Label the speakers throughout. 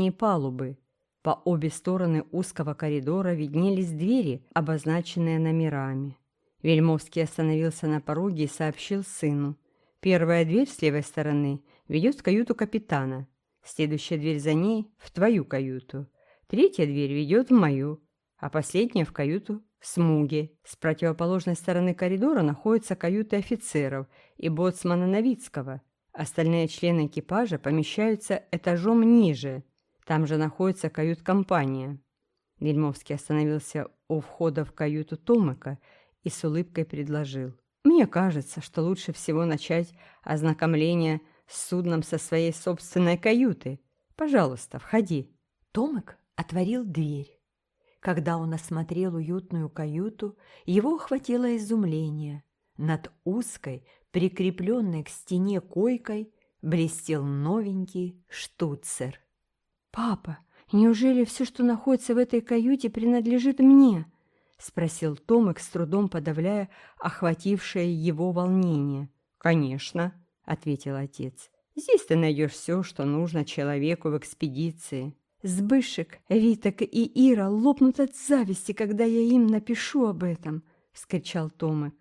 Speaker 1: верхней палубы. По обе стороны узкого коридора виднелись двери, обозначенные номерами. Вельмовский остановился на пороге и сообщил сыну. «Первая дверь с левой стороны ведет в каюту капитана. Следующая дверь за ней – в твою каюту. Третья дверь ведет в мою, а последняя – в каюту Смуги. С противоположной стороны коридора находятся каюты офицеров и боцмана Новицкого. Остальные члены экипажа помещаются этажом ниже. Там же находится кают-компания. Вельмовский остановился у входа в каюту Томыка и с улыбкой предложил. «Мне кажется, что лучше всего начать ознакомление с судном со своей собственной каюты. Пожалуйста, входи».
Speaker 2: Томик отворил дверь. Когда он осмотрел уютную каюту, его охватило изумление. Над узкой, прикрепленной к стене койкой, блестел новенький штуцер.
Speaker 1: «Папа, неужели все, что находится в этой каюте, принадлежит мне?» — спросил Томик, с трудом подавляя охватившее его волнение. «Конечно», — ответил отец. «Здесь ты найдешь все, что нужно человеку в экспедиции». Сбышек, Виток и Ира лопнут от зависти, когда я им напишу об этом, — вскричал Томик.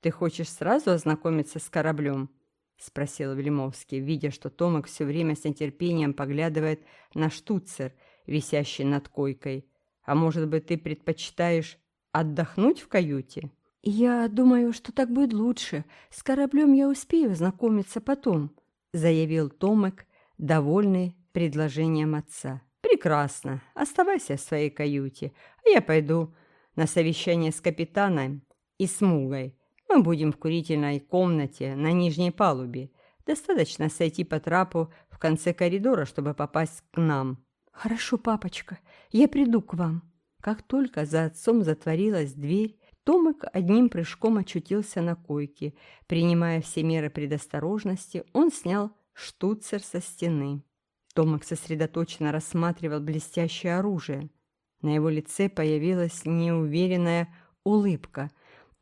Speaker 1: «Ты хочешь сразу ознакомиться с кораблем?» — спросил Вельмовский, видя, что Томик все время с нетерпением поглядывает на штуцер, висящий над койкой. «А может быть, ты предпочитаешь отдохнуть в каюте?» «Я думаю, что так будет лучше. С кораблем я успею знакомиться потом», — заявил Томик, довольный предложением отца. «Прекрасно. Оставайся в своей каюте, а я пойду на совещание с капитаном и Смугой. Мы будем в курительной комнате на нижней палубе. Достаточно сойти по трапу в конце коридора, чтобы попасть к нам». «Хорошо, папочка, я приду к вам». Как только за отцом затворилась дверь, Томик одним прыжком очутился на койке. Принимая все меры предосторожности, он снял штуцер со стены. Томак сосредоточенно рассматривал блестящее оружие. На его лице появилась неуверенная улыбка.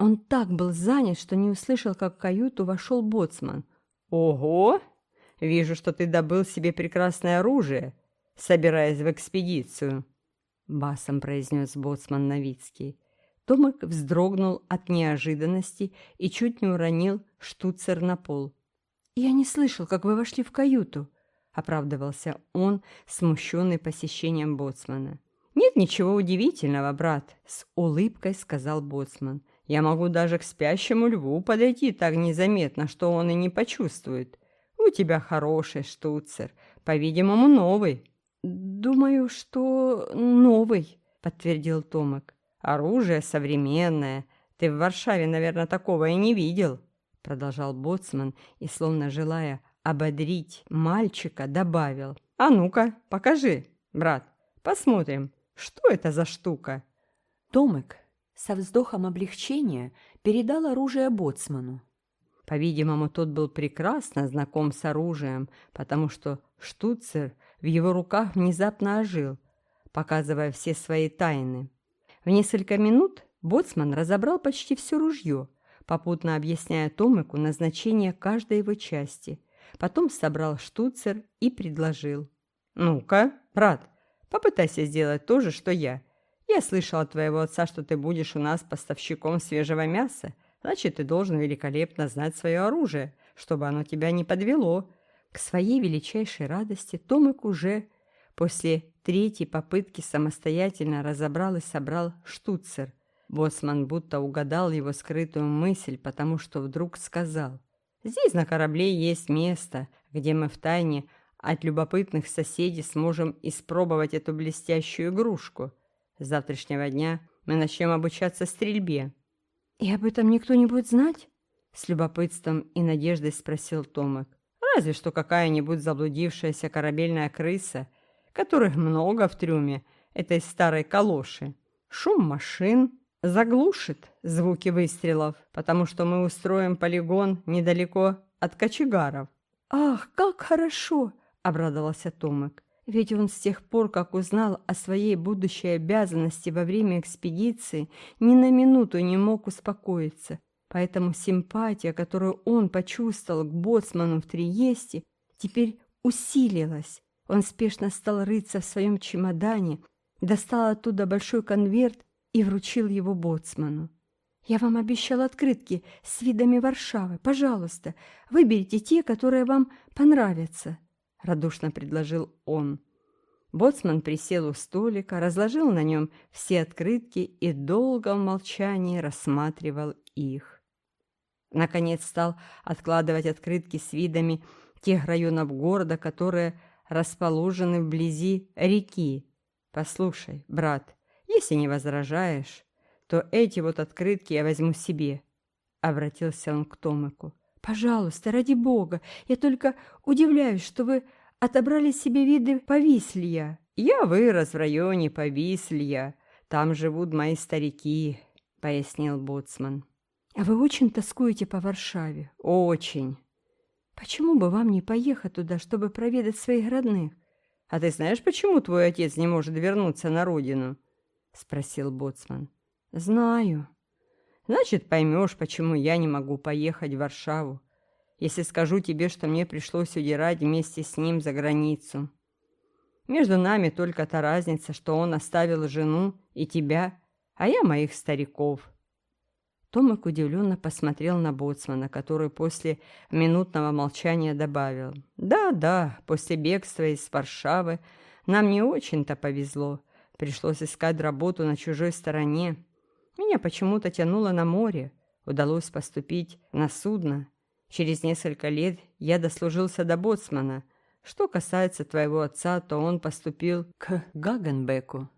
Speaker 1: Он так был занят, что не услышал, как в каюту вошел боцман. «Ого! Вижу, что ты добыл себе прекрасное оружие, собираясь в экспедицию», — басом произнес боцман Новицкий. Томик вздрогнул от неожиданности и чуть не уронил штуцер на пол. «Я не слышал, как вы вошли в каюту», — оправдывался он, смущенный посещением боцмана. «Нет ничего удивительного, брат», — с улыбкой сказал боцман. «Я могу даже к спящему льву подойти так незаметно, что он и не почувствует. У тебя хороший штуцер, по-видимому, новый». «Думаю, что новый», — подтвердил Томик. «Оружие современное. Ты в Варшаве, наверное, такого и не видел», — продолжал боцман, и, словно желая ободрить мальчика, добавил. «А ну-ка, покажи, брат, посмотрим, что это за штука?»
Speaker 2: Томик со вздохом облегчения передал оружие боцману.
Speaker 1: По-видимому, тот был прекрасно знаком с оружием, потому что штуцер в его руках внезапно ожил, показывая все свои тайны. В несколько минут боцман разобрал почти все ружье, попутно объясняя Томику назначение каждой его части – Потом собрал штуцер и предложил. «Ну-ка, брат, попытайся сделать то же, что я. Я слышал от твоего отца, что ты будешь у нас поставщиком свежего мяса. Значит, ты должен великолепно знать свое оружие, чтобы оно тебя не подвело». К своей величайшей радости Томик уже после третьей попытки самостоятельно разобрал и собрал штуцер. Боцман будто угадал его скрытую мысль, потому что вдруг сказал – Здесь на корабле есть место, где мы втайне от любопытных соседей сможем испробовать эту блестящую игрушку. С завтрашнего дня мы начнем обучаться стрельбе». «И об этом никто не будет знать?» С любопытством и надеждой спросил Томик. «Разве что какая-нибудь заблудившаяся корабельная крыса, которых много в трюме этой старой калоши. Шум машин, заглушит звуки выстрелов, потому что мы устроим полигон недалеко от кочегаров». «Ах, как хорошо!» — обрадовался Томик. Ведь он с тех пор, как узнал о своей будущей обязанности во время экспедиции, ни на минуту не мог успокоиться. Поэтому симпатия, которую он почувствовал к боцману в Триесте, теперь усилилась. Он спешно стал рыться в своем чемодане, достал оттуда большой конверт и вручил его боцману. «Я вам обещал открытки с видами Варшавы. Пожалуйста, выберите те, которые вам понравятся», — радушно предложил он. Боцман присел у столика, разложил на нем все открытки и долго в молчании рассматривал их. Наконец стал откладывать открытки с видами тех районов города, которые расположены вблизи реки. «Послушай, брат, если не возражаешь, то эти вот открытки я возьму себе», — обратился он к Томику. «Пожалуйста, ради бога, я только удивляюсь, что вы отобрали себе виды Повислия. Я вырос в районе Повислия. Там живут мои старики, — пояснил Боцман. А вы очень тоскуете по Варшаве? Очень. Почему бы вам не поехать туда, чтобы проведать своих родных? А ты знаешь, почему твой отец не может вернуться на родину? — спросил Боцман. Знаю. Значит, поймешь, почему я не могу поехать в Варшаву если скажу тебе, что мне пришлось удирать вместе с ним за границу. Между нами только та разница, что он оставил жену и тебя, а я моих стариков». Томик удивленно посмотрел на боцмана, который после минутного молчания добавил. «Да, да, после бегства из Варшавы нам не очень-то повезло. Пришлось искать работу на чужой стороне. Меня почему-то тянуло на море. Удалось поступить на судно, Через несколько лет я дослужился до боцмана. Что касается твоего отца, то он поступил к Гагенбеку.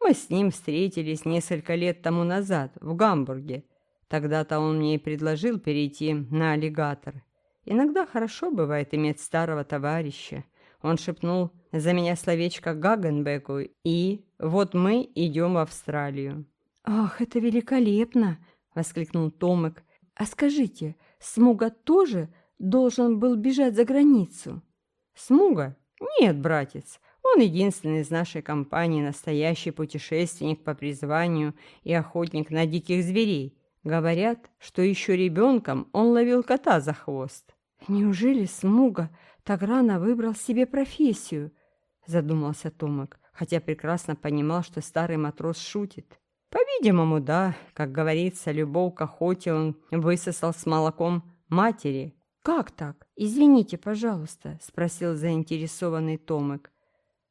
Speaker 1: Мы с ним встретились несколько лет тому назад в Гамбурге. Тогда-то он мне и предложил перейти на аллигатор. Иногда хорошо бывает иметь старого товарища. Он шепнул за меня словечко Гагенбеку, и вот мы идем в Австралию. «Ах, это великолепно!» — воскликнул Томик. «А скажите, — Смуга тоже должен был бежать за границу. Смуга? Нет, братец. Он единственный из нашей компании настоящий путешественник по призванию и охотник на диких зверей. Говорят, что еще ребенком он ловил кота за хвост. Неужели Смуга так рано выбрал себе профессию? Задумался Томик, хотя прекрасно понимал, что старый матрос шутит. По-видимому, да. Как говорится, любовь к охоте он высосал с молоком матери. «Как так? Извините, пожалуйста», — спросил заинтересованный Томик.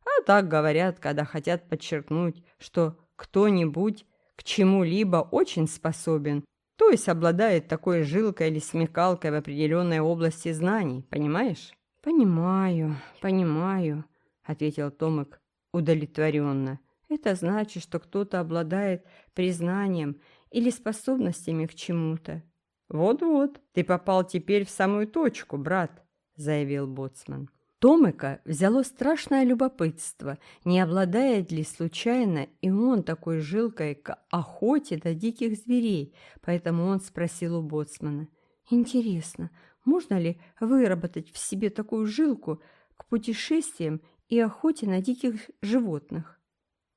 Speaker 1: «А так говорят, когда хотят подчеркнуть, что кто-нибудь к чему-либо очень способен, то есть обладает такой жилкой или смекалкой в определенной области знаний, понимаешь?» «Понимаю, понимаю», — ответил Томик удовлетворенно. Это значит, что кто-то обладает признанием или способностями к чему-то. «Вот-вот, ты попал теперь в самую точку, брат», — заявил Боцман. Томика взяло страшное любопытство, не обладает ли случайно и он такой жилкой к охоте до диких зверей, поэтому он спросил у Боцмана. «Интересно, можно ли выработать в себе такую жилку к путешествиям и охоте на диких животных?»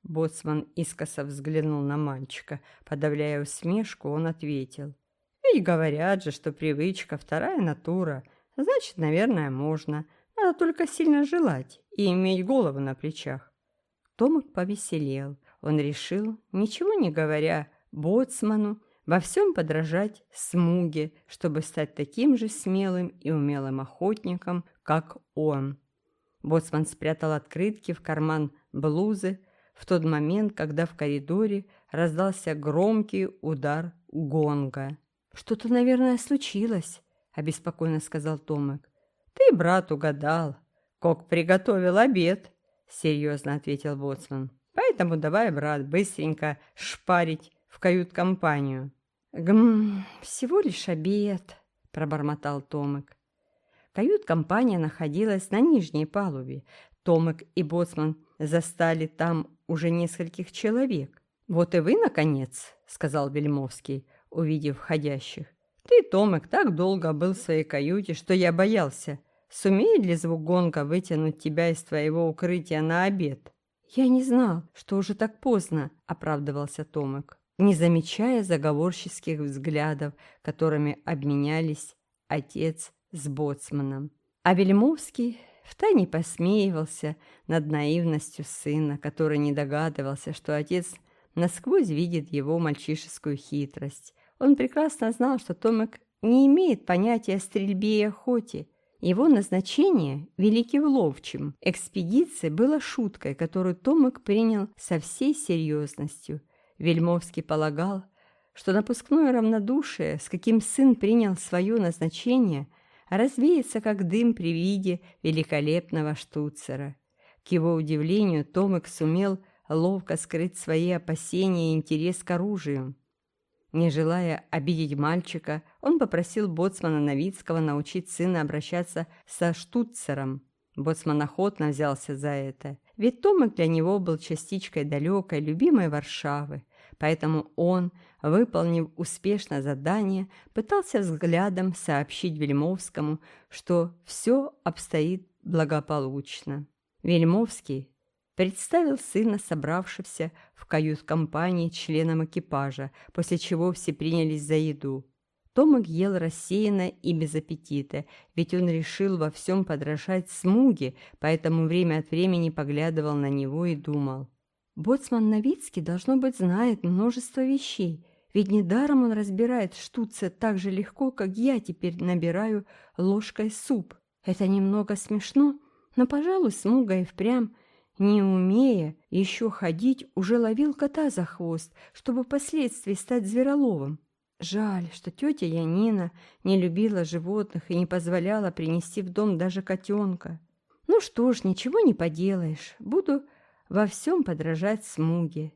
Speaker 1: Боцман искоса взглянул на мальчика. Подавляя усмешку, он ответил. «Ведь говорят же, что привычка – вторая натура. Значит, наверное, можно. Надо только сильно желать и иметь голову на плечах». Томик повеселел. Он решил, ничего не говоря, боцману, во всем подражать Смуге, чтобы стать таким же смелым и умелым охотником, как он. Боцман спрятал открытки в карман блузы, в тот момент, когда в коридоре раздался громкий удар гонга. «Что-то, наверное, случилось», — обеспокоенно сказал Томик. «Ты, брат, угадал. Кок приготовил обед», — серьезно ответил Боцман. «Поэтому давай, брат, быстренько шпарить в кают-компанию». «Гм, всего лишь обед», — пробормотал Томик. Кают-компания находилась на нижней палубе. Томик и Боцман застали там уже нескольких человек. «Вот и вы, наконец», — сказал Бельмовский, увидев входящих. «Ты, Томик, так долго был в своей каюте, что я боялся. Сумеет ли звук гонка вытянуть тебя из твоего укрытия на обед?» «Я не знал, что уже так поздно», — оправдывался Томик, не замечая заговорческих взглядов, которыми обменялись отец с боцманом. А Бельмовский втайне посмеивался над наивностью сына, который не догадывался, что отец насквозь видит его мальчишескую хитрость. Он прекрасно знал, что Томик не имеет понятия о стрельбе и охоте. Его назначение великим ловчим экспедиции было шуткой, которую Томик принял со всей серьезностью. Вельмовский полагал, что напускное равнодушие, с каким сын принял свое назначение, развеется как дым при виде великолепного штуцера. К его удивлению, Томик сумел ловко скрыть свои опасения и интерес к оружию. Не желая обидеть мальчика, он попросил боцмана Новицкого научить сына обращаться со штуцером. Боцман охотно взялся за это, ведь Томик для него был частичкой далекой, любимой Варшавы. Поэтому он, выполнив успешно задание, пытался взглядом сообщить Вельмовскому, что все обстоит благополучно. Вельмовский представил сына собравшимся в кают-компании членам экипажа, после чего все принялись за еду. Томик ел рассеянно и без аппетита, ведь он решил во всем подражать Смуге, поэтому время от времени поглядывал на него и думал. «Боцман Новицкий, должно быть, знает множество вещей, ведь недаром он разбирает штуцы так же легко, как я теперь набираю ложкой суп. Это немного смешно, но, пожалуй, Смуга и впрямь не умея еще ходить, уже ловил кота за хвост, чтобы впоследствии стать звероловым. Жаль, что тетя Янина не любила животных и не позволяла принести в дом даже котенка. Ну что ж, ничего не поделаешь, буду во всем подражать Смуге.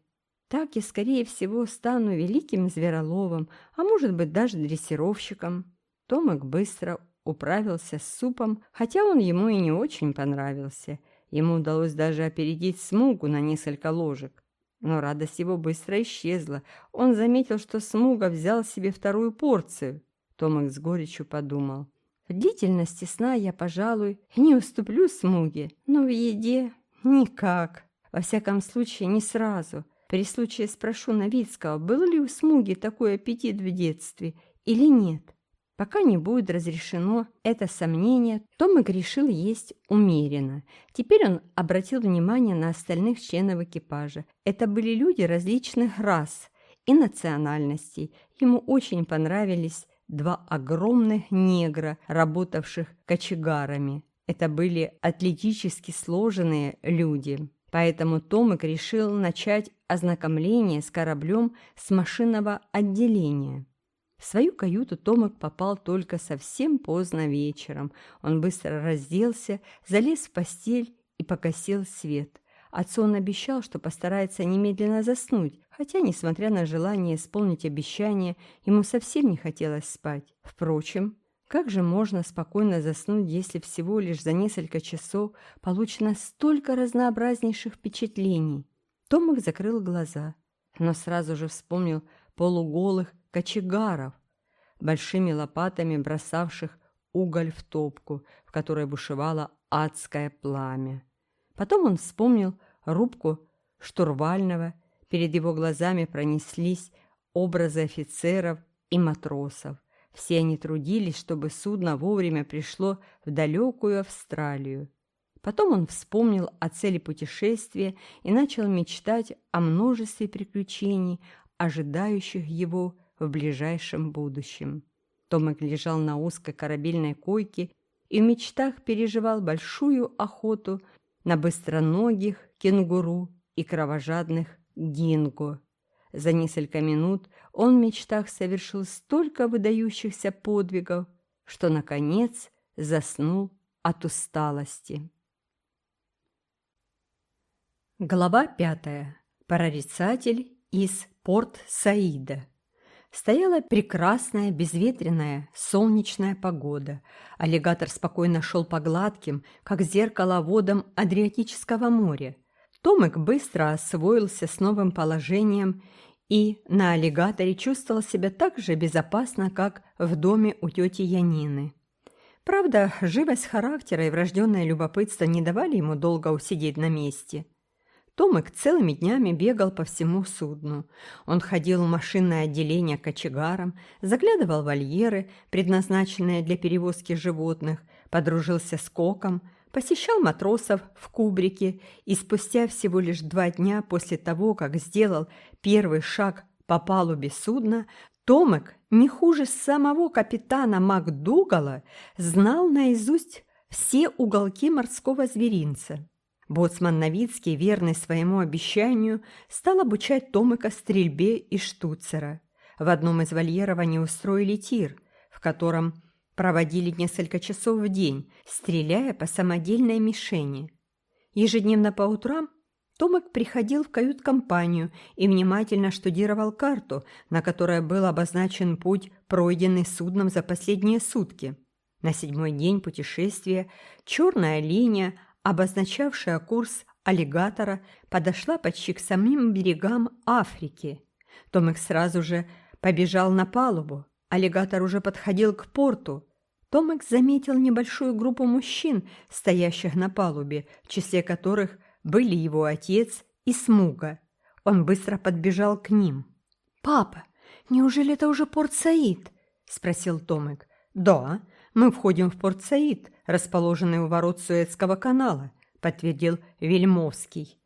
Speaker 1: Так я, скорее всего, стану великим звероловом, а может быть даже дрессировщиком. Томик быстро управился с супом, хотя он ему и не очень понравился – Ему удалось даже опередить смугу на несколько ложек. Но радость его быстро исчезла. Он заметил, что смуга взял себе вторую порцию. Томик с горечью подумал. В длительности сна я, пожалуй, не уступлю смуге, но в еде никак. Во всяком случае, не сразу. При случае спрошу Новицкого, был ли у смуги такой аппетит в детстве или нет. Пока не будет разрешено это сомнение, Томик решил есть умеренно. Теперь он обратил внимание на остальных членов экипажа. Это были люди различных рас и национальностей. Ему очень понравились два огромных негра, работавших кочегарами. Это были атлетически сложенные люди. Поэтому Томик решил начать ознакомление с кораблем с машинного отделения. В свою каюту Томик попал только совсем поздно вечером. Он быстро разделся, залез в постель и покосил свет. Отцу он обещал, что постарается немедленно заснуть, хотя, несмотря на желание исполнить обещание, ему совсем не хотелось спать. Впрочем, как же можно спокойно заснуть, если всего лишь за несколько часов получено столько разнообразнейших впечатлений? Томик закрыл глаза, но сразу же вспомнил полуголых кочегаров, большими лопатами бросавших уголь в топку, в которой бушевало адское пламя. Потом он вспомнил рубку штурвального, перед его глазами пронеслись образы офицеров и матросов. Все они трудились, чтобы судно вовремя пришло в далекую Австралию. Потом он вспомнил о цели путешествия и начал мечтать о множестве приключений, ожидающих его в ближайшем будущем. Томик лежал на узкой корабельной койке и в мечтах переживал большую охоту на быстроногих кенгуру и кровожадных динго. За несколько минут он в мечтах совершил столько выдающихся подвигов, что, наконец, заснул от усталости. Глава пятая. Прорицатель из Порт-Саида. Стояла прекрасная, безветренная, солнечная погода. Аллигатор спокойно шел по гладким, как зеркало водам Адриатического моря. Томик быстро освоился с новым положением и на аллигаторе чувствовал себя так же безопасно, как в доме у тети Янины. Правда, живость характера и врожденное любопытство не давали ему долго усидеть на месте – Томик целыми днями бегал по всему судну. Он ходил в машинное отделение кочегаром, заглядывал в вольеры, предназначенные для перевозки животных, подружился с Коком, посещал матросов в кубрике и спустя всего лишь два дня после того, как сделал первый шаг по палубе судна, Томек, не хуже самого капитана МакДугала, знал наизусть все уголки морского зверинца. Боцман Новицкий, верный своему обещанию, стал обучать Томика стрельбе из штуцера. В одном из вольеров они устроили тир, в котором проводили несколько часов в день, стреляя по самодельной мишени. Ежедневно по утрам Томик приходил в кают-компанию и внимательно штудировал карту, на которой был обозначен путь, пройденный судном за последние сутки. На седьмой день путешествия черная линия, обозначавшая курс аллигатора, подошла почти к самим берегам Африки. Томик сразу же побежал на палубу. Аллигатор уже подходил к порту. Томик заметил небольшую группу мужчин, стоящих на палубе, в числе которых были его отец и Смуга. Он быстро подбежал к ним.
Speaker 2: «Папа, неужели это уже порт Саид?» – спросил Томик.
Speaker 1: «Да, мы входим в порт Саид, расположенный у ворот Суэцкого канала», – подтвердил Вельмовский.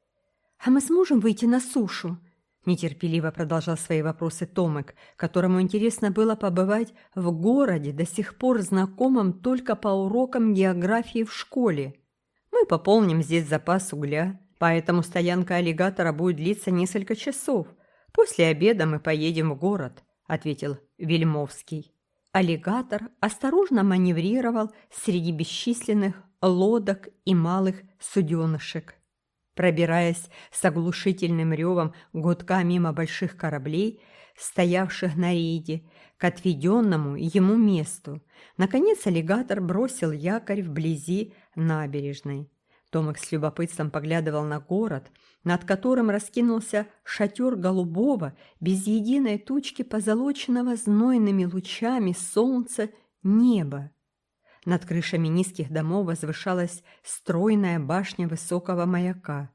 Speaker 2: «А мы сможем выйти на сушу?»
Speaker 1: Нетерпеливо продолжал свои вопросы Томик, которому интересно было побывать в городе, до сих пор знакомом только по урокам географии в школе. Мы пополним здесь запас угля, поэтому стоянка аллигатора будет длиться несколько часов. После обеда мы поедем в город», – ответил Вельмовский. Аллигатор осторожно маневрировал среди бесчисленных лодок и малых суденышек. Пробираясь с оглушительным ревом гудка мимо больших кораблей, стоявших на рейде, к отведенному ему месту, наконец аллигатор бросил якорь вблизи набережной. Томик с любопытством поглядывал на город, над которым раскинулся шатер голубого, без единой тучки позолоченного знойными лучами солнца неба. Над крышами низких домов возвышалась стройная башня высокого маяка,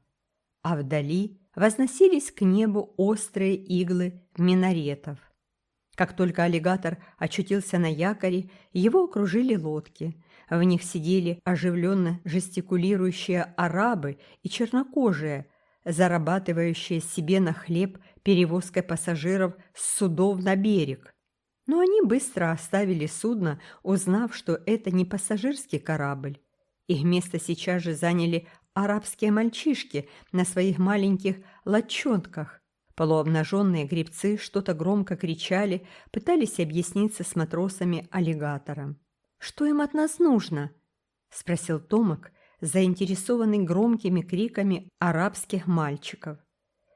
Speaker 1: а вдали возносились к небу острые иглы минаретов. Как только аллигатор очутился на якоре, его окружили лодки. В них сидели оживленно жестикулирующие арабы и чернокожие, зарабатывающие себе на хлеб перевозкой пассажиров с судов на берег. Но они быстро оставили судно, узнав, что это не пассажирский корабль. Их место сейчас же заняли арабские мальчишки на своих маленьких лодчонках. Полуобнаженные гребцы что-то громко кричали, пытались объясниться с матросами-аллигатором. «Что им от нас нужно?» – спросил Томак, заинтересованный громкими криками арабских мальчиков.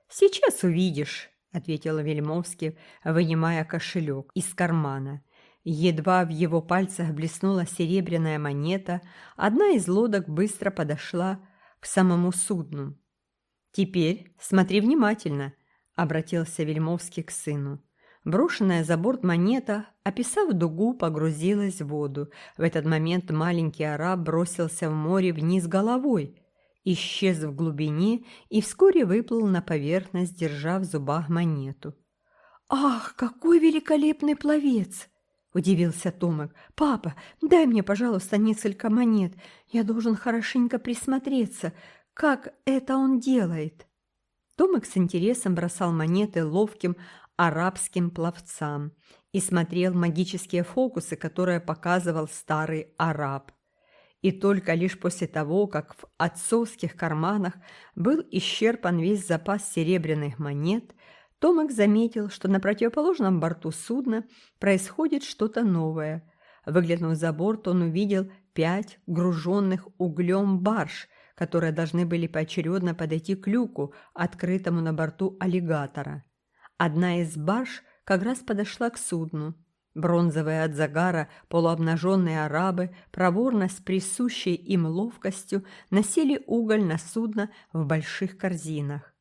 Speaker 1: «Сейчас увидишь», – ответил Вельмовский, вынимая кошелек из кармана. Едва в его пальцах блеснула серебряная монета, одна из лодок быстро подошла к самому судну. «Теперь смотри внимательно», – обратился Вельмовский к сыну. Брошенная за борт монета, описав дугу, погрузилась в воду. В этот момент маленький араб бросился в море вниз головой – исчез в глубине и вскоре выплыл на поверхность, держа в зубах монету.
Speaker 2: «Ах, какой великолепный пловец!» – удивился Томик. «Папа, дай мне, пожалуйста, несколько монет. Я должен хорошенько присмотреться, как это он делает».
Speaker 1: Томик с интересом бросал монеты ловким арабским пловцам и смотрел магические фокусы, которые показывал старый араб и только лишь после того, как в отцовских карманах был исчерпан весь запас серебряных монет, Томик заметил, что на противоположном борту судна происходит что-то новое. Выглянув за борт, он увидел пять груженных углем барж, которые должны были поочередно подойти к люку, открытому на борту аллигатора. Одна из барж как раз подошла к судну. Бронзовые от загара полуобнаженные арабы проворно с присущей им ловкостью носили уголь на судно в больших корзинах.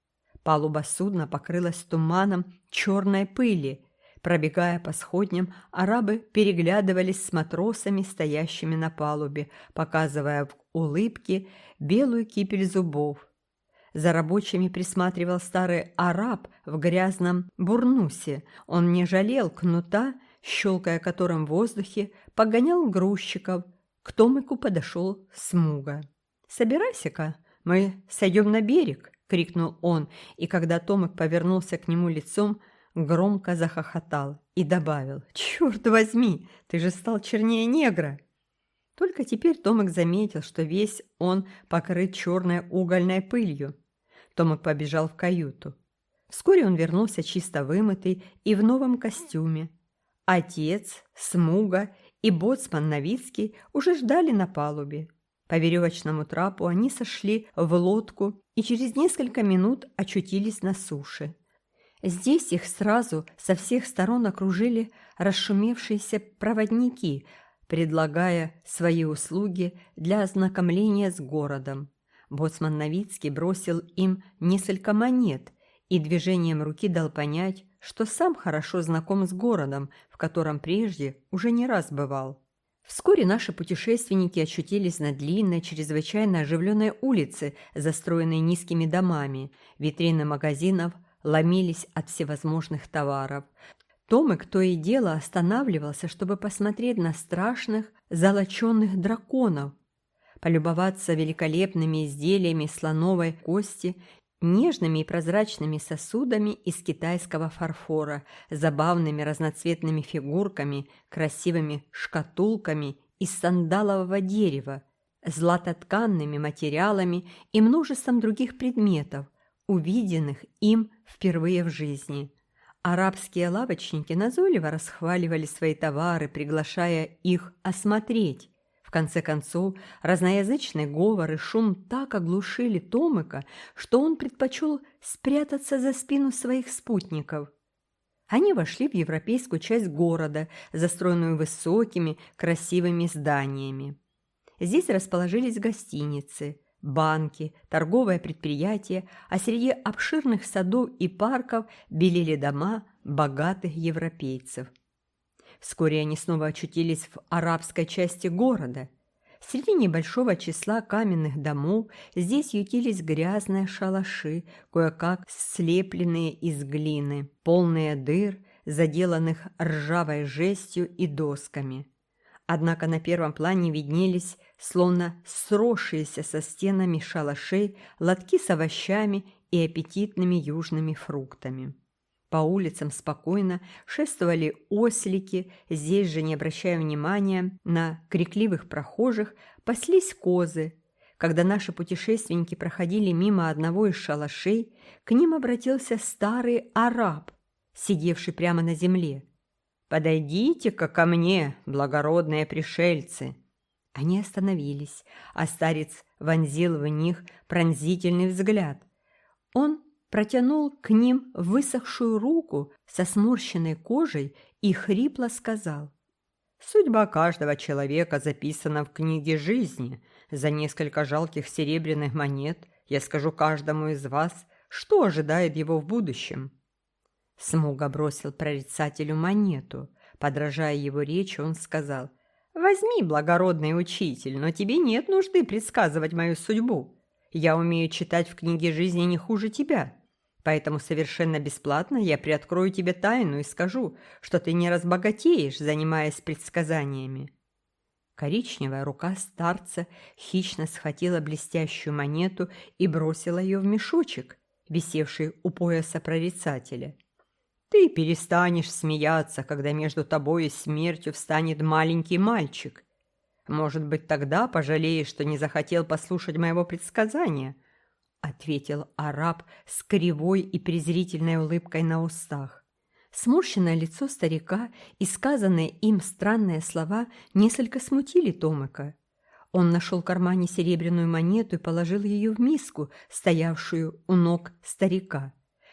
Speaker 1: Палуба судна покрылась туманом черной пыли. Пробегая по сходням, арабы переглядывались с матросами, стоящими на палубе, показывая в улыбке белую кипель зубов. За рабочими присматривал старый араб в грязном бурнусе. Он не жалел кнута щелкая которым в воздухе, погонял грузчиков. К Томику подошел Смуга. «Собирайся-ка, мы сойдем на берег!» — крикнул он, и когда Томик повернулся к нему лицом, громко захохотал и добавил «Черт возьми, ты же стал чернее негра!» Только теперь Томик заметил, что весь он покрыт черной угольной пылью. Томик побежал в каюту. Вскоре он вернулся чисто вымытый и в новом костюме. Отец, Смуга и боцман Новицкий уже ждали на палубе. По веревочному трапу они сошли в лодку и через несколько минут очутились на суше. Здесь их сразу со всех сторон окружили расшумевшиеся проводники, предлагая свои услуги для ознакомления с городом. Боцман Новицкий бросил им несколько монет и движением руки дал понять, что сам хорошо знаком с городом, в котором прежде уже не раз бывал. Вскоре наши путешественники очутились на длинной, чрезвычайно оживленной улице, застроенной низкими домами. Витрины магазинов ломились от всевозможных товаров. Томик то и дело останавливался, чтобы посмотреть на страшных золоченных драконов, полюбоваться великолепными изделиями слоновой кости нежными и прозрачными сосудами из китайского фарфора, забавными разноцветными фигурками, красивыми шкатулками из сандалового дерева, златотканными материалами и множеством других предметов, увиденных им впервые в жизни. Арабские лавочники назойливо расхваливали свои товары, приглашая их осмотреть, в конце концов, разноязычный говор и шум так оглушили Томыка, что он предпочел спрятаться за спину своих спутников. Они вошли в европейскую часть города, застроенную высокими, красивыми зданиями. Здесь расположились гостиницы, банки, торговое предприятие, а среди обширных садов и парков белели дома богатых европейцев. Вскоре они снова очутились в арабской части города. Среди небольшого числа каменных домов здесь ютились грязные шалаши, кое-как слепленные из глины, полные дыр, заделанных ржавой жестью и досками. Однако на первом плане виднелись, словно сросшиеся со стенами шалашей, лотки с овощами и аппетитными южными фруктами. По улицам спокойно шествовали ослики, здесь же, не обращая внимания на крикливых прохожих, паслись козы. Когда наши путешественники проходили мимо одного из шалашей, к ним обратился старый араб, сидевший прямо на земле. «Подойдите-ка ко мне, благородные пришельцы!» Они остановились, а старец вонзил в них пронзительный взгляд. Он протянул к ним высохшую руку со сморщенной кожей и хрипло сказал. «Судьба каждого человека записана в книге жизни. За несколько жалких серебряных монет я скажу каждому из вас, что ожидает его в будущем». Смуга бросил прорицателю монету. Подражая его речи, он сказал, «Возьми, благородный учитель, но тебе нет нужды предсказывать мою судьбу. Я умею читать в книге жизни не хуже тебя. Поэтому совершенно бесплатно я приоткрою тебе тайну и скажу, что ты не разбогатеешь, занимаясь предсказаниями». Коричневая рука старца хищно схватила блестящую монету и бросила ее в мешочек, висевший у пояса прорицателя. «Ты перестанешь смеяться, когда между тобой и смертью встанет маленький мальчик. Может быть, тогда пожалеешь, что не захотел послушать моего предсказания», — ответил араб с кривой и презрительной улыбкой на устах. Сморщенное лицо старика и сказанные им странные слова несколько смутили Томыка. Он нашел в кармане серебряную монету и положил ее в миску, стоявшую у ног старика.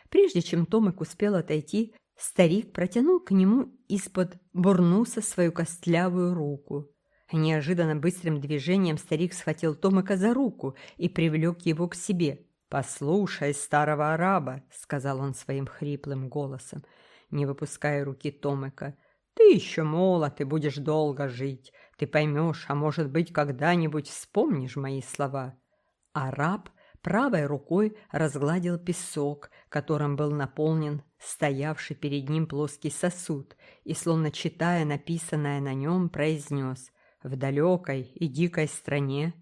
Speaker 1: Прежде чем Томик успел отойти, старик протянул к нему из-под бурнуса свою костлявую руку. Неожиданно быстрым движением старик схватил Томика за руку и привлек его к себе. «Послушай старого араба», — сказал он своим хриплым голосом, не выпуская руки Томика. «Ты еще молод и будешь долго жить. Ты поймешь, а может быть, когда-нибудь вспомнишь мои слова». Араб правой рукой разгладил песок, которым был наполнен стоявший перед ним плоский сосуд, и, словно читая написанное на нем, произнес в далекой и дикой стране,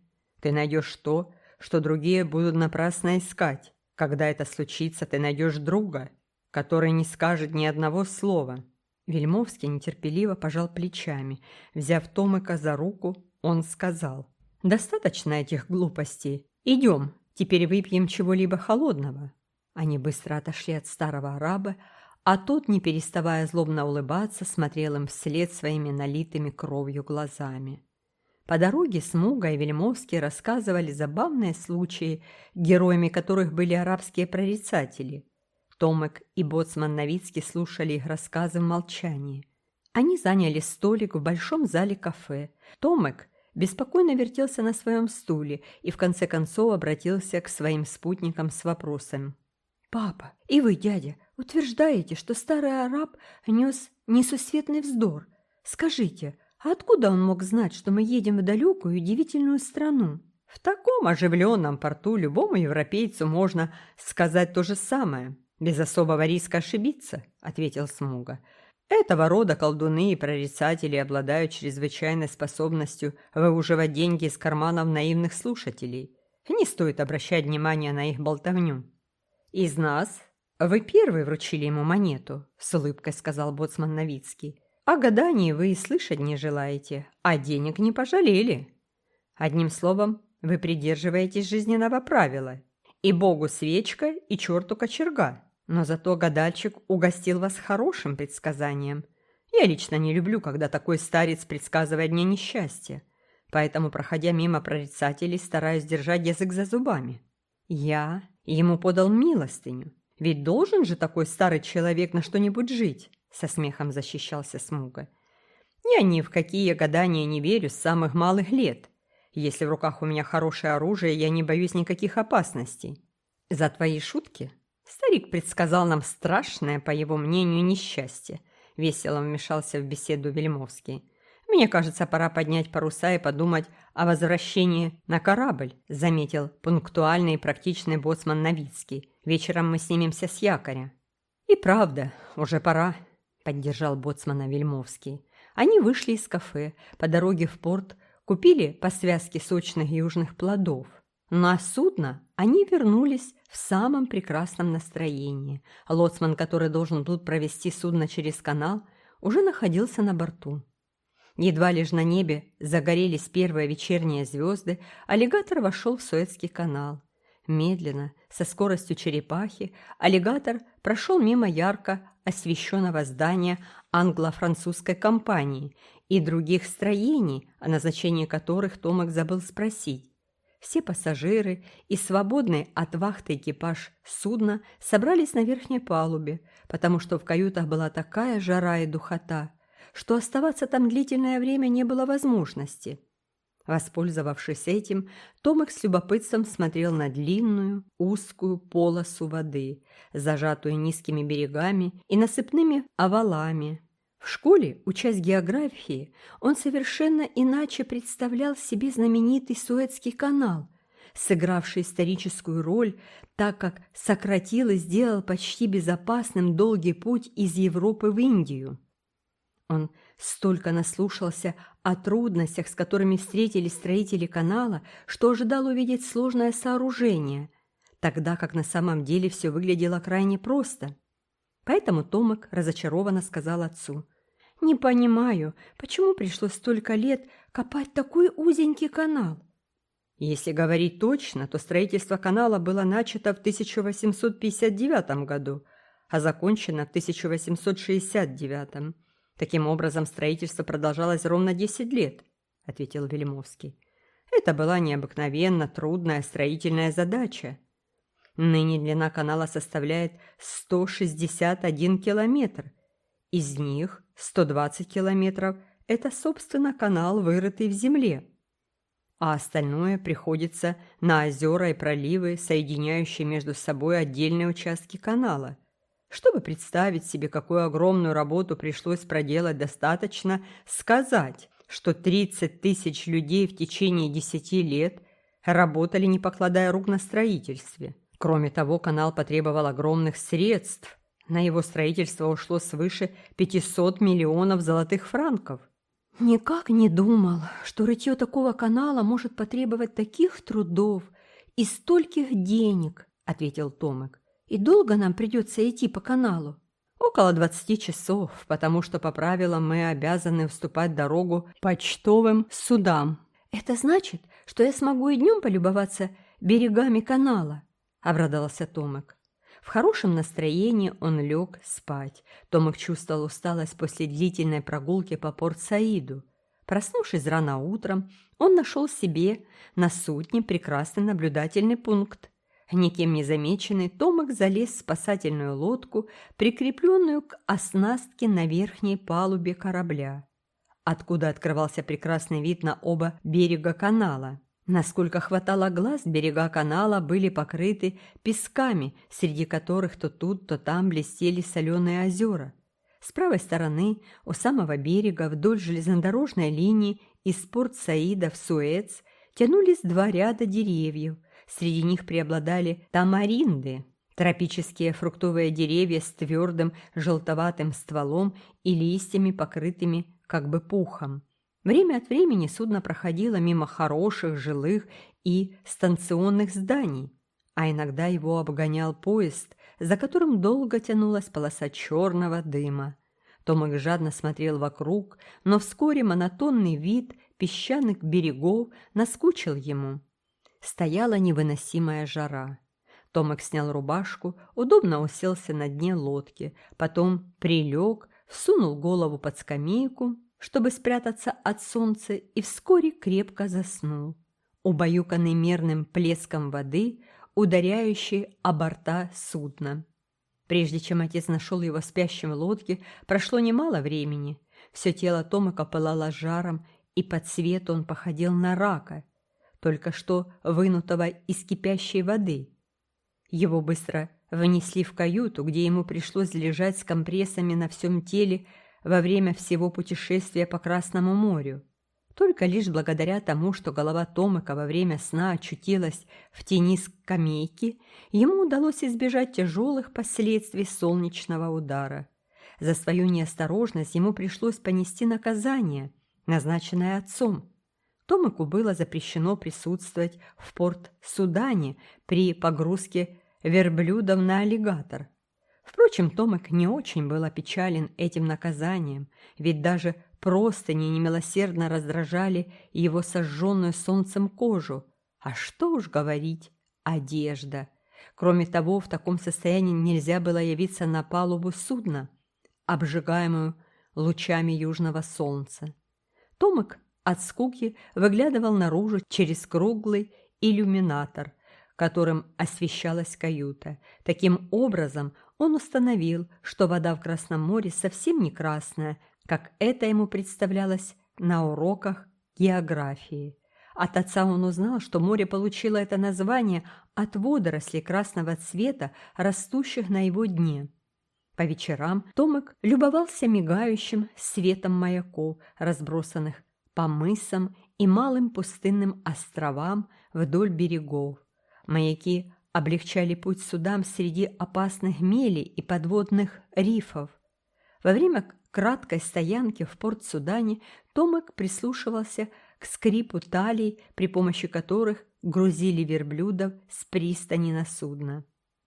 Speaker 1: Ты найдешь то, что другие будут напрасно искать. Когда это случится, ты найдешь друга, который не скажет ни одного слова». Вельмовский нетерпеливо пожал плечами. Взяв Томыка за руку, он сказал, «Достаточно этих глупостей. Идем, теперь выпьем чего-либо холодного». Они быстро отошли от старого араба, а тот, не переставая злобно улыбаться, смотрел им вслед своими налитыми кровью глазами. По дороге Смуга и Вельмовский рассказывали забавные случаи, героями которых были арабские прорицатели. Томек и боцман Новицкий слушали их рассказы в молчании. Они заняли столик в большом зале кафе. Томек беспокойно вертелся на своем стуле и в конце концов обратился к своим спутникам с вопросом. «Папа, и вы, дядя, утверждаете, что старый араб нес несусветный вздор. Скажите, а откуда он мог знать, что мы едем в далекую удивительную страну?» «В таком оживленном порту любому европейцу можно сказать то же самое, без особого риска ошибиться», — ответил Смуга. Этого рода колдуны и прорицатели обладают чрезвычайной способностью выуживать деньги из карманов наивных слушателей. Не стоит обращать внимание на их болтовню. «Из нас вы первый вручили ему монету», — с улыбкой сказал боцман Новицкий. «О гадании вы и слышать не желаете, а денег не пожалели. Одним словом, вы придерживаетесь жизненного правила. И богу свечка, и черту кочерга. Но зато гадальчик угостил вас хорошим предсказанием. Я лично не люблю, когда такой старец предсказывает мне несчастье, поэтому, проходя мимо прорицателей, стараюсь держать язык за зубами. Я ему подал милостыню. Ведь должен же такой старый человек на что-нибудь жить, со смехом защищался Смуга. Я ни в какие гадания не верю с самых малых лет. Если в руках у меня хорошее оружие, я не боюсь никаких опасностей. За твои шутки старик предсказал нам страшное, по его мнению, несчастье. Весело вмешался в беседу Вельмовский. «Мне кажется, пора поднять паруса и подумать о возвращении на корабль», заметил пунктуальный и практичный боцман Новицкий. «Вечером мы снимемся с якоря». «И правда, уже пора», — поддержал боцмана Вельмовский. Они вышли из кафе, по дороге в порт, купили по связке сочных южных плодов. На судно они вернулись в самом прекрасном настроении. Лоцман, который должен был провести судно через канал, уже находился на борту. Едва лишь на небе загорелись первые вечерние звезды, аллигатор вошел в Суэцкий канал. Медленно, со скоростью черепахи, аллигатор прошел мимо ярко освещенного здания англо-французской компании и других строений, о назначении которых Томак забыл спросить. Все пассажиры и свободный от вахты экипаж судна собрались на верхней палубе, потому что в каютах была такая жара и духота – что оставаться там длительное время не было возможности. Воспользовавшись этим, Томик с любопытством смотрел на длинную, узкую полосу воды, зажатую низкими берегами и насыпными овалами. В школе, учась географии, он совершенно иначе представлял себе знаменитый Суэцкий канал, сыгравший историческую роль, так как сократил и сделал почти безопасным долгий путь из Европы в Индию. Он столько наслушался о трудностях, с которыми встретились строители канала, что ожидал увидеть сложное сооружение, тогда как на самом деле все выглядело крайне просто. Поэтому Томик разочарованно сказал отцу, «Не понимаю, почему пришлось столько лет копать такой узенький канал?» Если говорить точно, то строительство канала было начато в 1859 году, а закончено в 1869 Таким образом, строительство продолжалось ровно 10 лет, ответил Велимовский. Это была необыкновенно трудная строительная задача. Ныне длина канала составляет 161 километр. Из них 120 километров – это, собственно, канал, вырытый в земле. А остальное приходится на озера и проливы, соединяющие между собой отдельные участки канала – чтобы представить себе, какую огромную работу пришлось проделать, достаточно сказать, что 30 тысяч людей в течение 10 лет работали, не покладая рук на строительстве. Кроме того, канал потребовал огромных средств. На его строительство ушло свыше 500 миллионов золотых франков.
Speaker 2: «Никак не думал, что рытье такого канала может потребовать таких трудов и стольких денег», — ответил Томик. «И долго нам придется идти по каналу?»
Speaker 1: «Около двадцати часов, потому что по правилам мы обязаны вступать дорогу почтовым судам».
Speaker 2: «Это значит, что я смогу и днем полюбоваться берегами канала», — обрадовался Томик. В хорошем настроении он лег спать. Томик чувствовал усталость после длительной прогулки по Порт-Саиду. Проснувшись рано утром, он нашел себе на судне прекрасный наблюдательный пункт. Никем не замеченный, Томик залез в спасательную лодку, прикрепленную к оснастке на верхней палубе корабля, откуда открывался прекрасный вид на оба берега канала. Насколько хватало глаз, берега канала были покрыты песками, среди которых то тут, то там блестели соленые озера. С правой стороны, у самого берега, вдоль железнодорожной линии из порт Саида в Суэц, тянулись два ряда деревьев. Среди них преобладали тамаринды, тропические фруктовые деревья с твердым желтоватым стволом и листьями, покрытыми как бы пухом. Время от времени судно проходило мимо хороших жилых и станционных зданий, а иногда его обгонял поезд, за которым долго тянулась полоса черного дыма. Томик жадно смотрел вокруг, но вскоре монотонный вид песчаных берегов наскучил ему. Стояла невыносимая жара. Томик снял рубашку, удобно уселся на дне лодки, потом прилег, всунул голову под скамейку чтобы спрятаться от солнца, и вскоре крепко заснул, убаюканный мерным плеском воды, ударяющей о борта судна. Прежде чем отец нашел его спящим в лодке, прошло немало времени. Все тело Томака пылало жаром, и под свет он походил на рака, только что вынутого из кипящей воды. Его быстро внесли в каюту, где ему пришлось лежать с компрессами на всем теле, во время всего путешествия по Красному морю. Только лишь благодаря тому, что голова Томыка во время сна очутилась в тени скамейки, ему удалось избежать тяжелых последствий солнечного удара. За свою неосторожность ему пришлось понести наказание, назначенное отцом. Томыку было запрещено присутствовать в порт Судане при погрузке верблюдов на аллигатор. Впрочем, Томик не очень был опечален этим наказанием, ведь даже простыни немилосердно раздражали его сожженную солнцем кожу. А что уж говорить, одежда. Кроме того, в таком состоянии нельзя было явиться на палубу судна, обжигаемую лучами южного солнца. Томик от скуки выглядывал наружу через круглый иллюминатор, которым освещалась каюта. Таким образом, он установил, что вода в Красном море совсем не красная, как это ему представлялось на уроках географии. От отца он узнал, что море получило это название от водорослей красного цвета, растущих на его дне. По вечерам Томик любовался мигающим светом маяков, разбросанных по мысам и малым пустынным островам вдоль берегов. Маяки облегчали путь судам среди опасных мелей и подводных рифов. Во время краткой стоянки в порт-Судане Томек прислушивался к скрипу талий, при помощи которых грузили верблюдов с пристани на судно.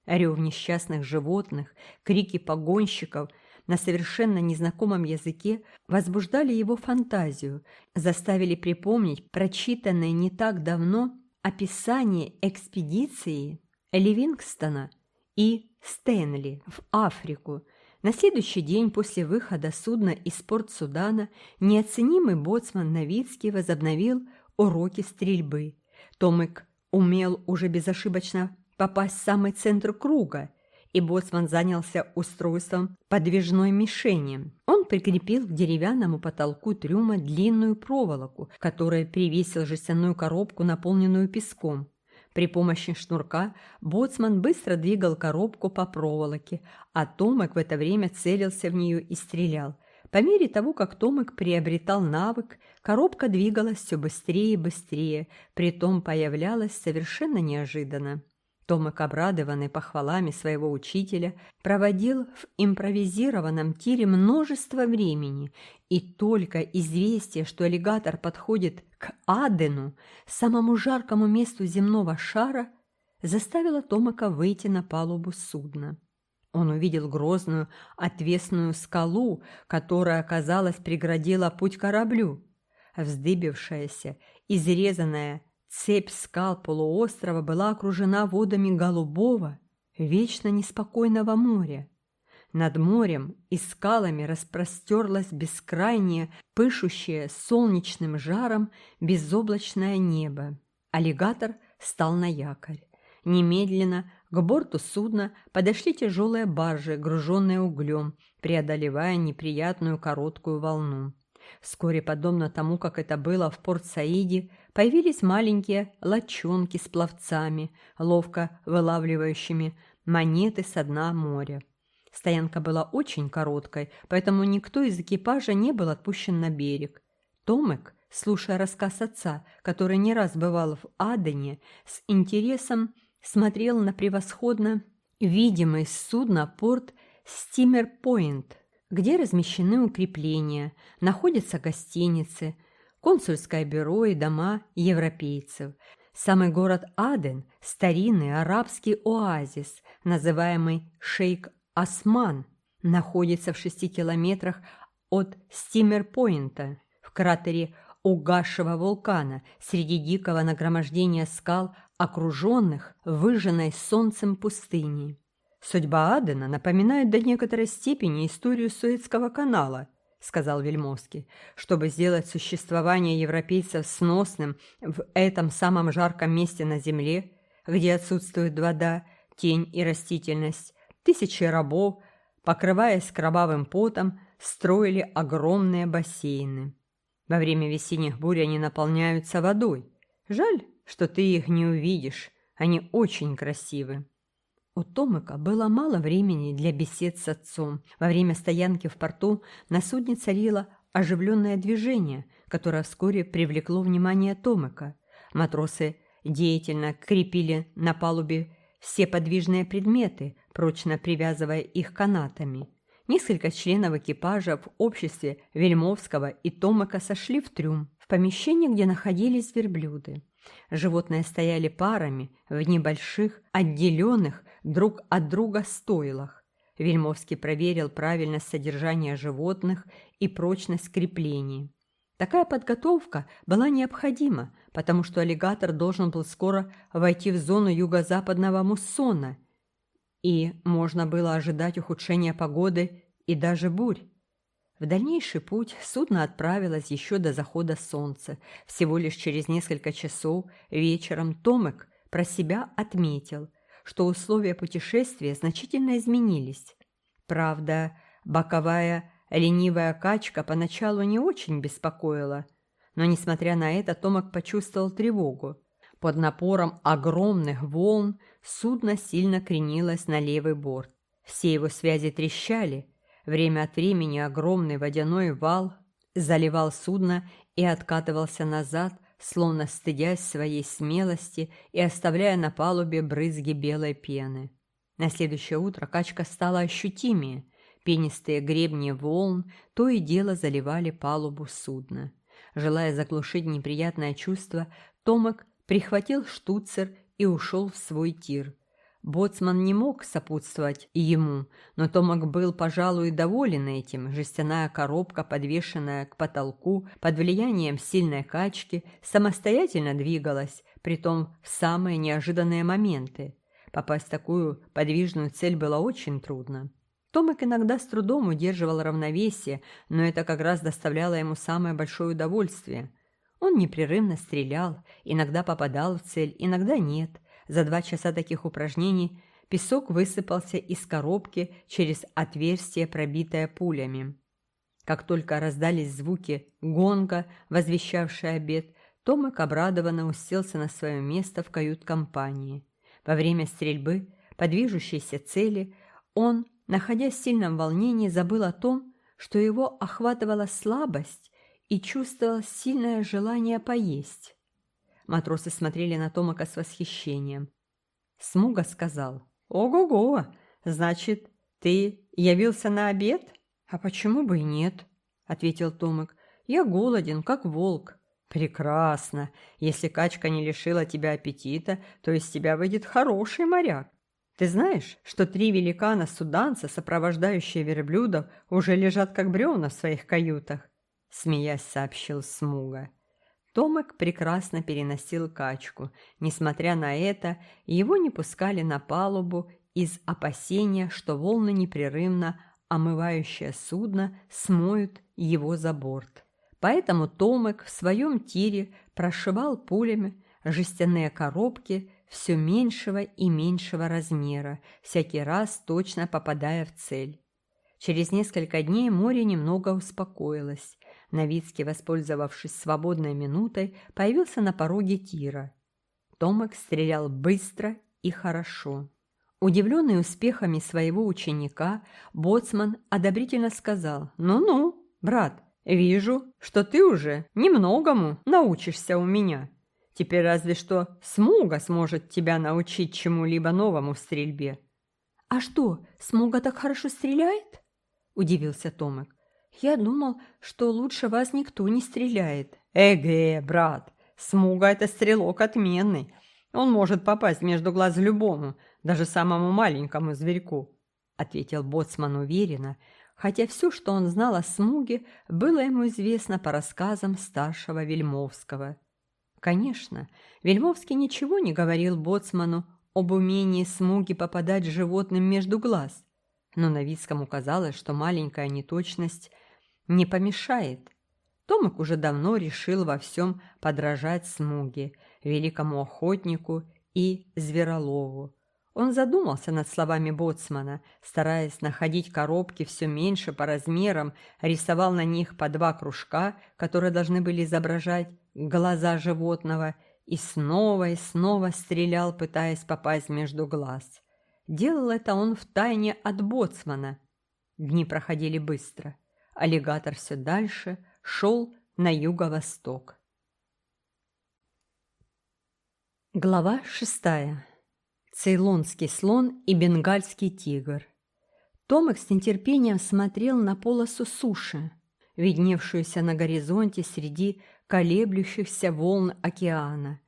Speaker 2: Рев несчастных животных, крики погонщиков на совершенно незнакомом языке возбуждали его фантазию, заставили припомнить прочитанное не так давно описание экспедиции Ливингстона и Стэнли в Африку. На следующий день после выхода судна из порт Судана неоценимый боцман Новицкий возобновил уроки стрельбы. Томик умел уже безошибочно попасть в самый центр круга, и боцман занялся устройством подвижной мишени. Он прикрепил к деревянному потолку трюма длинную проволоку, которая привесил жестяную коробку, наполненную песком. При помощи шнурка боцман быстро двигал коробку по проволоке, а Томик в это время целился в нее и стрелял. По мере того, как Томик приобретал навык, коробка двигалась все быстрее и быстрее, притом появлялась совершенно неожиданно.
Speaker 1: Томик, обрадованный похвалами своего учителя, проводил в импровизированном тире множество времени, и только известие, что аллигатор подходит к Адену, самому жаркому месту земного шара, заставило Томика выйти на палубу судна. Он увидел грозную отвесную скалу, которая, казалось, преградила путь кораблю. Вздыбившаяся, изрезанная Цепь скал полуострова была окружена водами голубого, вечно неспокойного моря. Над морем и скалами распростерлось бескрайнее, пышущее солнечным жаром безоблачное небо. Аллигатор стал на якорь. Немедленно к борту судна подошли тяжелые баржи, груженные углем, преодолевая неприятную короткую волну. Вскоре, подобно тому, как это было в Порт-Саиде, появились маленькие лодчонки с пловцами, ловко вылавливающими монеты со дна моря. Стоянка была очень короткой, поэтому никто из экипажа не был отпущен на берег. Томек, слушая рассказ отца, который не раз бывал в Адене, с интересом смотрел на превосходно видимый с судна порт Стимер-Пойнт, где размещены укрепления, находятся гостиницы, консульское бюро и дома европейцев. Самый город Аден – старинный арабский оазис, называемый Шейк Осман, находится в шести километрах от Стимер-Пойнта, в кратере угасшего вулкана, среди дикого нагромождения скал, окруженных выжженной солнцем пустыней. «Судьба Адена напоминает до некоторой степени историю Суэцкого канала», — сказал Вельмовский. «Чтобы сделать существование европейцев сносным в этом самом жарком месте на Земле, где отсутствует вода, тень и растительность, тысячи рабов, покрываясь кровавым потом, строили огромные бассейны. Во время весенних бурь они наполняются водой. Жаль, что ты их не увидишь, они очень красивы». У Томыка было мало времени для бесед с отцом. Во время стоянки в порту на судне царило оживленное движение, которое вскоре привлекло внимание Томыка. Матросы деятельно крепили на палубе все подвижные предметы, прочно привязывая их канатами. Несколько членов экипажа в обществе Вельмовского и Томыка сошли в трюм, в помещение, где находились верблюды. Животные стояли парами в небольших, отделенных друг от друга стойлах. Вельмовский проверил правильность содержания животных и прочность креплений. Такая подготовка была необходима, потому что аллигатор должен был скоро войти в зону юго-западного муссона, и можно было ожидать ухудшения погоды и даже бурь. В дальнейший путь судно отправилось еще до захода солнца. Всего лишь через несколько часов вечером Томек про себя отметил, что условия путешествия значительно изменились. Правда, боковая ленивая качка поначалу не очень беспокоила, но, несмотря на это, Томак почувствовал тревогу. Под напором огромных волн судно сильно кренилось на левый борт. Все его связи трещали – Время от времени огромный водяной вал заливал судно и откатывался назад, словно стыдясь своей смелости и оставляя на палубе брызги белой пены. На следующее утро качка стала ощутимее. Пенистые гребни волн то и дело заливали палубу судна. Желая заглушить неприятное чувство, Томок прихватил штуцер и ушел в свой тир – Боцман не мог сопутствовать и ему, но Томак был, пожалуй, доволен этим. Жестяная коробка, подвешенная к потолку, под влиянием сильной качки, самостоятельно двигалась, притом в самые неожиданные моменты. Попасть в такую подвижную цель было очень трудно. Томик иногда с трудом удерживал равновесие, но это как раз доставляло ему самое большое удовольствие. Он непрерывно стрелял, иногда попадал в цель, иногда нет – за два часа таких упражнений песок высыпался из коробки через отверстие, пробитое пулями. Как только раздались звуки гонга, возвещавшие обед, Томик обрадованно уселся на свое место в кают-компании. Во время стрельбы по движущейся цели он, находясь в сильном волнении, забыл о том, что его охватывала слабость и чувствовал сильное желание поесть. Матросы смотрели на Томака с восхищением. Смуга сказал, «Ого-го, значит, ты явился на обед?» «А почему бы и нет?» — ответил Томик. «Я голоден, как волк». «Прекрасно. Если качка не лишила тебя аппетита, то из тебя выйдет хороший моряк. Ты знаешь, что три великана-суданца, сопровождающие верблюдов, уже лежат как бревна в своих каютах?» Смеясь, сообщил Смуга. Томик прекрасно переносил качку. Несмотря на это, его не пускали на палубу из опасения, что волны непрерывно омывающее судно смоют его за борт. Поэтому Томек в своем тире прошивал пулями жестяные коробки все меньшего и меньшего размера, всякий раз точно попадая в цель. Через несколько дней море немного успокоилось. Новицкий, воспользовавшись свободной минутой, появился на пороге тира. Томек стрелял быстро и хорошо. Удивленный успехами своего ученика, боцман одобрительно сказал «Ну-ну, брат, вижу, что ты уже немногому научишься у меня. Теперь разве что Смуга сможет тебя научить чему-либо новому в стрельбе».
Speaker 2: «А что, Смуга так хорошо стреляет?» – удивился Томик. «Я думал, что лучше вас никто не стреляет».
Speaker 1: «Эге, брат, Смуга – это стрелок отменный. Он может попасть между глаз любому, даже самому маленькому зверьку», — ответил Боцман уверенно, хотя все, что он знал о Смуге, было ему известно по рассказам старшего Вельмовского. Конечно, Вельмовский ничего не говорил Боцману об умении Смуги попадать животным между глаз, но Новицкому казалось, что маленькая неточность не помешает. Томик уже давно решил во всем подражать Смуге, великому охотнику и зверолову. Он задумался над словами боцмана, стараясь находить коробки все меньше по размерам, рисовал на них по два кружка, которые должны были изображать глаза животного, и снова и снова стрелял, пытаясь попасть между глаз. Делал это он втайне от боцмана. Дни проходили быстро. Аллигатор все дальше шел на юго-восток. Глава шестая цейлонский слон и бенгальский тигр. Томик с нетерпением смотрел на полосу суши, видневшуюся на горизонте среди колеблющихся волн океана.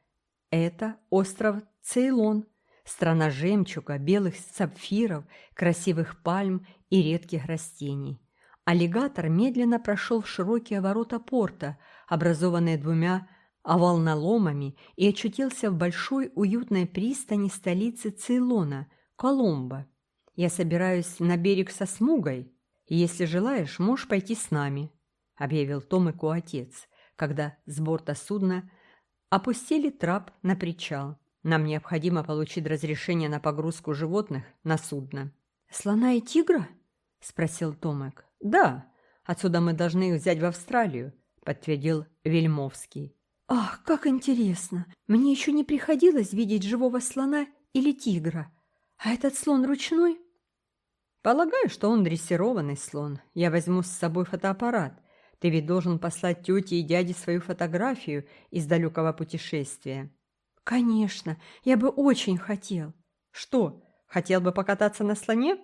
Speaker 1: Это остров Цейлон, страна жемчуга, белых сапфиров, красивых пальм и редких растений. Аллигатор медленно прошел в широкие ворота порта, образованные двумя волноломами и очутился в большой уютной пристани столицы Цейлона, Коломбо. «Я собираюсь на берег со Смугой. Если желаешь, можешь пойти с нами», — объявил Томику отец, когда с борта судна опустили трап на причал. «Нам необходимо получить разрешение на погрузку животных на судно».
Speaker 2: «Слона и тигра?» — спросил Томик.
Speaker 1: «Да, отсюда мы должны их взять в Австралию», — подтвердил Вельмовский.
Speaker 2: «Ах, как интересно! Мне еще не приходилось видеть живого слона или тигра. А этот слон ручной?»
Speaker 1: «Полагаю, что он дрессированный слон. Я возьму с собой фотоаппарат. Ты ведь должен послать тете и дяде свою фотографию из далекого путешествия».
Speaker 2: «Конечно, я бы очень хотел».
Speaker 1: «Что, хотел бы покататься на слоне?»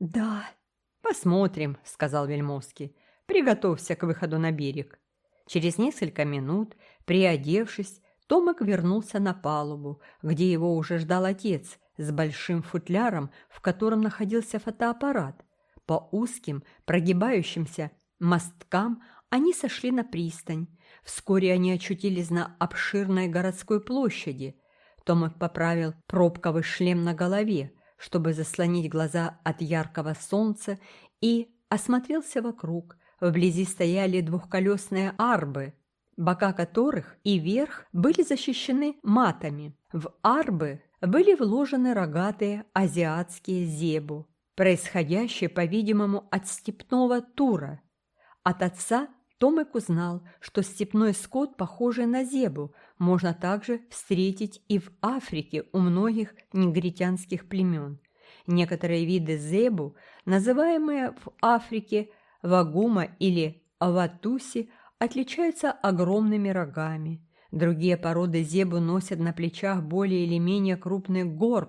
Speaker 2: «Да».
Speaker 1: «Посмотрим», — сказал Вельмовский. «Приготовься к выходу на берег». Через несколько минут, приодевшись, Томик вернулся на палубу, где его уже ждал отец с большим футляром, в котором находился фотоаппарат. По узким, прогибающимся мосткам они сошли на пристань. Вскоре они очутились на обширной городской площади. Томик поправил пробковый шлем на голове, чтобы заслонить глаза от яркого солнца, и осмотрелся вокруг, Вблизи стояли двухколесные арбы, бока которых и верх были защищены матами. В арбы были вложены рогатые азиатские зебу, происходящие, по-видимому, от степного тура. От отца Томек узнал, что степной скот, похожий на зебу, можно также встретить и в Африке у многих негритянских племен. Некоторые виды зебу, называемые в Африке Вагума или Аватуси отличаются огромными рогами. Другие породы зебу носят на плечах более или менее крупный горб